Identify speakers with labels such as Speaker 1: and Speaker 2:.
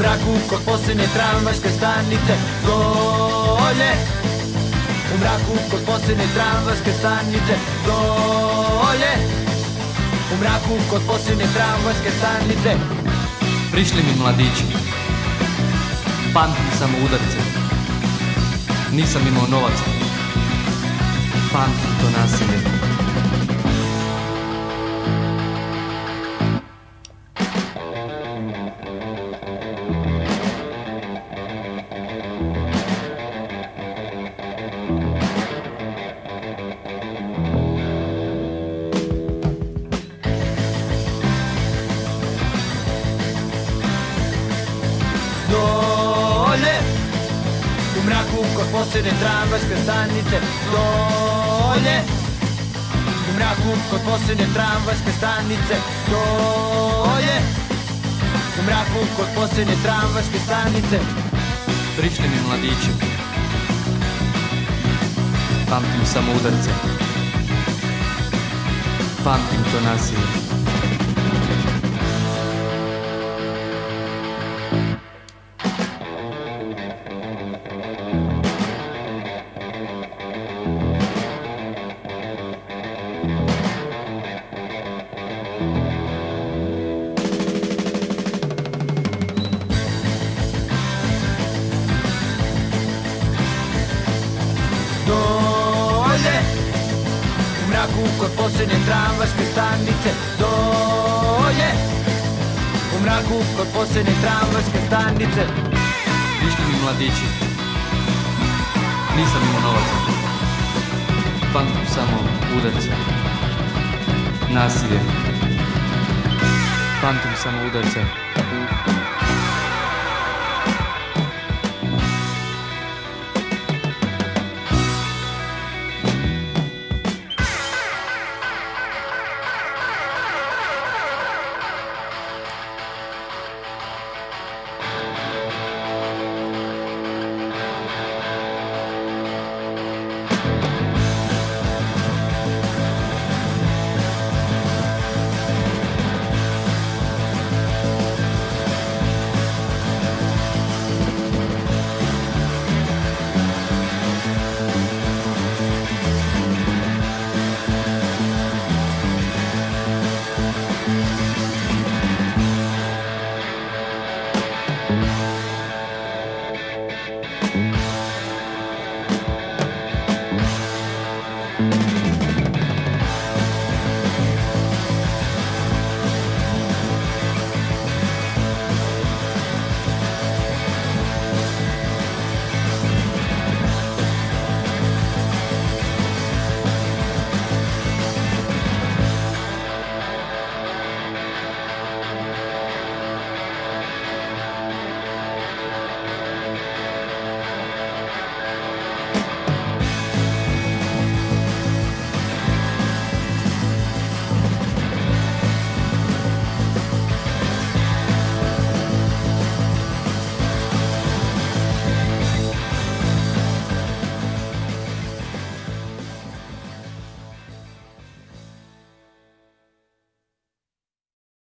Speaker 1: mraku kod posljednje tramvaške stanice. Dolje. U mraku kod posljednje tramvaške stanice. Dolje. U mraku kod posljednje tramvaške stanice.
Speaker 2: Prišli mi mladići, pamtim samo udarce, nisam imao novaca, pamtim to nasilje.
Speaker 1: U mraku kod posljednje tramvajske stanice Dolje. U mraku kod posljednje tramvajske stanice Dolje. U mraku kod posljednje tramvajske stanice.
Speaker 2: Prišli mi mladići, pamtim samo udarce, pamtim to nasilje.
Speaker 1: U mraku kod posljednje tramvajske stanice. Dolje. U mraku kod posljednje tramvajske stanice.
Speaker 2: Prišli mi mladići, nisam imao novaca, pamtim samo udarce, nasilje, pamtim samo udarce,